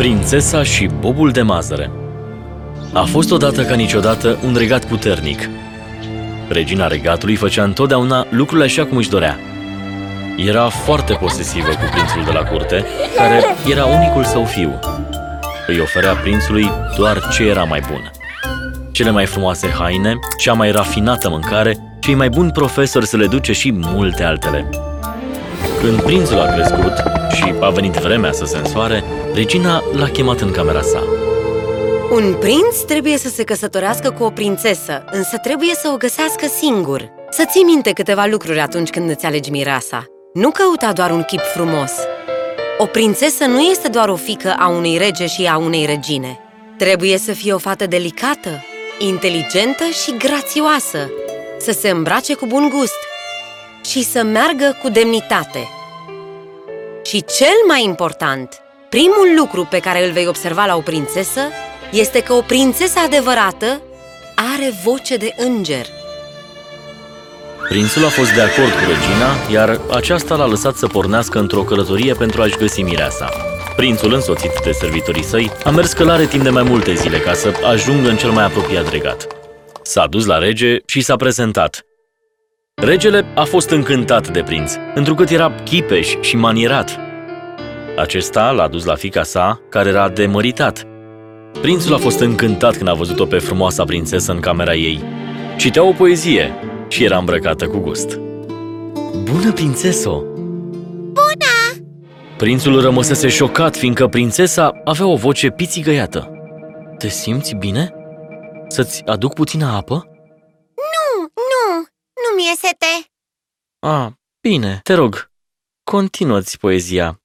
Prințesa și bobul de mazăre A fost odată ca niciodată un regat puternic. Regina regatului făcea întotdeauna lucrurile așa cum își dorea. Era foarte posesivă cu prințul de la curte, care era unicul său fiu. Îi oferea prințului doar ce era mai bun. Cele mai frumoase haine, cea mai rafinată mâncare, cei mai buni profesori să le duce și multe altele. Când prințul a crescut și a venit vremea să se însoare, regina l-a chemat în camera sa. Un prinț trebuie să se căsătorească cu o prințesă, însă trebuie să o găsească singur. Să ții minte câteva lucruri atunci când îți alegi mirasa. Nu căuta doar un chip frumos. O prințesă nu este doar o fică a unui rege și a unei regine. Trebuie să fie o fată delicată, inteligentă și grațioasă, să se îmbrace cu bun gust și să meargă cu demnitate. Și cel mai important, primul lucru pe care îl vei observa la o prințesă este că o prințesă adevărată are voce de înger. Prințul a fost de acord cu regina, iar aceasta l-a lăsat să pornească într-o călătorie pentru a-și găsi mireasa. Prințul, însoțit de servitorii săi, a mers călare timp de mai multe zile ca să ajungă în cel mai apropiat regat. S-a dus la rege și s-a prezentat. Regele a fost încântat de prinț, întrucât era chipeș și manierat. Acesta l-a dus la fica sa, care era demăritat. Prințul a fost încântat când a văzut-o pe frumoasa prințesă în camera ei. Citea o poezie și era îmbrăcată cu gust. Bună, prințeso! Bună! Prințul rămăsese șocat, fiindcă prințesa avea o voce pițigăiată. Te simți bine? Să-ți aduc puțină apă? A, bine, te rog, continuă-ți poezia.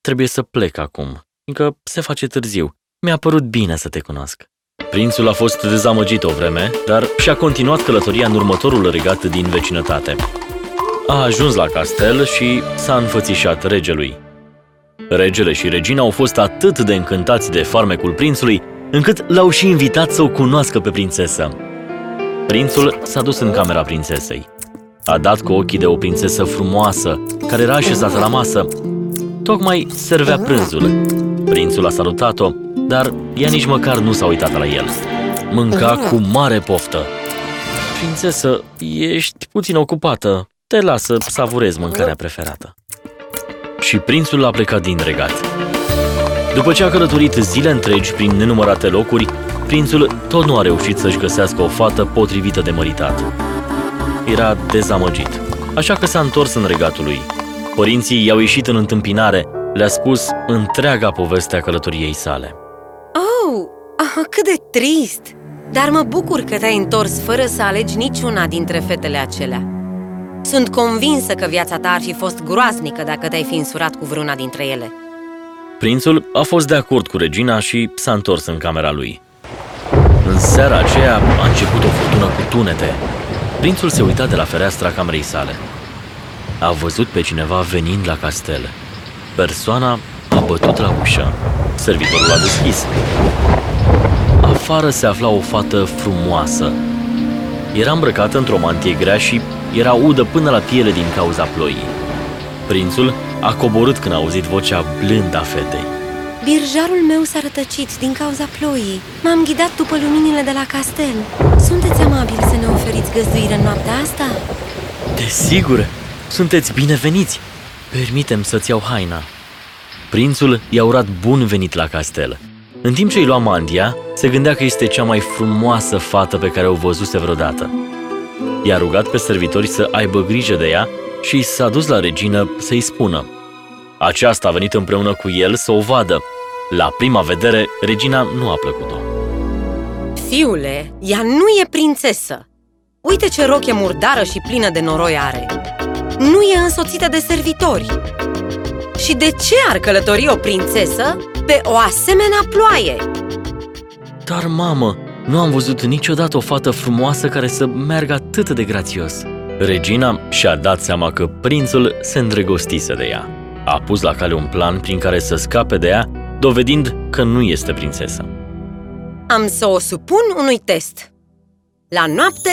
Trebuie să plec acum, fiindcă se face târziu. Mi-a părut bine să te cunosc. Prințul a fost dezamăgit o vreme, dar și-a continuat călătoria în următorul regat din vecinătate. A ajuns la castel și s-a înfățișat regelui. Regele și regina au fost atât de încântați de farmecul prințului, încât l-au și invitat să o cunoască pe prințesă. Prințul s-a dus în camera prințesei. A dat cu ochii de o prințesă frumoasă, care era așezată la masă. Tocmai servea prânzul. Prințul a salutat-o, dar ea nici măcar nu s-a uitat la el. Mânca cu mare poftă. Prințesă, ești puțin ocupată. Te las să savurezi mâncarea preferată. Și prințul a plecat din regat. După ce a călătorit zile întregi prin nenumărate locuri, prințul tot nu a reușit să-și găsească o fată potrivită de măritat. Era dezamăgit, așa că s-a întors în regatul lui. Părinții i-au ieșit în întâmpinare, le-a spus întreaga poveste a călătoriei sale. Oh, ah, cât de trist! Dar mă bucur că te-ai întors fără să alegi niciuna dintre fetele acelea. Sunt convinsă că viața ta ar fi fost groaznică dacă te-ai fi însurat cu vreuna dintre ele. Prințul a fost de acord cu regina și s-a întors în camera lui. În seara aceea a început o furtună cu tunete. Prințul se uita de la fereastra camerei sale. A văzut pe cineva venind la castel. Persoana a bătut la ușă. Servitorul a deschis. Afară se afla o fată frumoasă. Era îmbrăcată într-o mantie grea și era udă până la piele din cauza ploii. Prințul a coborât când a auzit vocea blândă a fetei. Birjarul meu s-a rătăcit din cauza ploii. M-am ghidat după luminile de la castel. Sunteți amabil să ne oferiți găzduire în noaptea asta? Desigur, sunteți bineveniți! Permitem să-ți iau haina. Prințul i-a urat bun venit la castel. În timp ce îi lua mandia, se gândea că este cea mai frumoasă fată pe care o văzuse vreodată. I-a rugat pe servitori să aibă grijă de ea și s-a dus la regină să-i spună. Aceasta a venit împreună cu el să o vadă. La prima vedere, regina nu a plăcut-o. Fiule, ea nu e prințesă! Uite ce roche murdară și plină de noroi are! Nu e însoțită de servitori! Și de ce ar călători o prințesă pe o asemenea ploaie? Dar, mamă, nu am văzut niciodată o fată frumoasă care să meargă atât de grațios. Regina și-a dat seama că prințul se îndrăgostise de ea. A pus la cale un plan prin care să scape de ea, dovedind că nu este prințesă. Am să o supun unui test. La noapte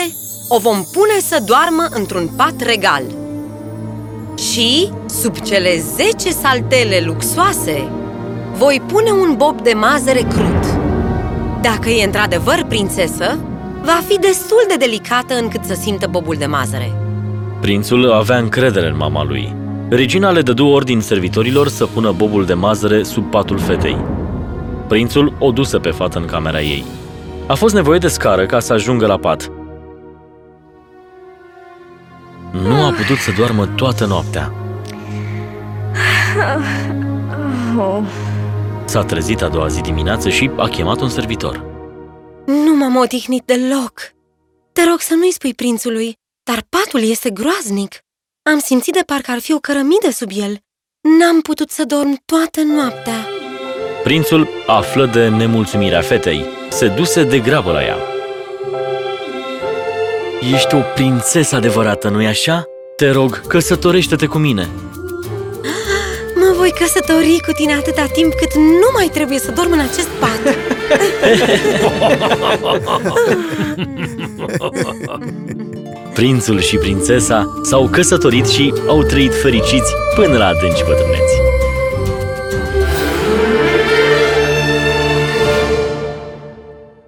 o vom pune să doarmă într-un pat regal. Și, sub cele 10 saltele luxoase, Voi pune un bob de mazăre crud. Dacă e într-adevăr prințesă, va fi destul de delicată încât să simtă bobul de mazăre. Prințul avea încredere în mama lui. Regina le dădu ordin servitorilor să pună bobul de mazăre sub patul fetei. Prințul o duse pe fată în camera ei. A fost nevoie de scară ca să ajungă la pat. Nu a putut să doarmă toată noaptea. S-a trezit a doua zi dimineață și a chemat un servitor. Nu m-am odihnit deloc. Te rog să nu-i spui prințului, dar patul este groaznic. Am simțit de parcă ar fi o cărămidă sub el. N-am putut să dorm toată noaptea. Prințul află de nemulțumirea fetei. Se duse de grabă la ea. Ești o prințesă adevărată, nu-i așa? Te rog, căsătorește-te cu mine. Mă voi căsători cu tine atâta timp cât nu mai trebuie să dorm în acest pat. Prințul și prințesa s-au căsătorit și au trăit fericiți până la adânci bătrâneți.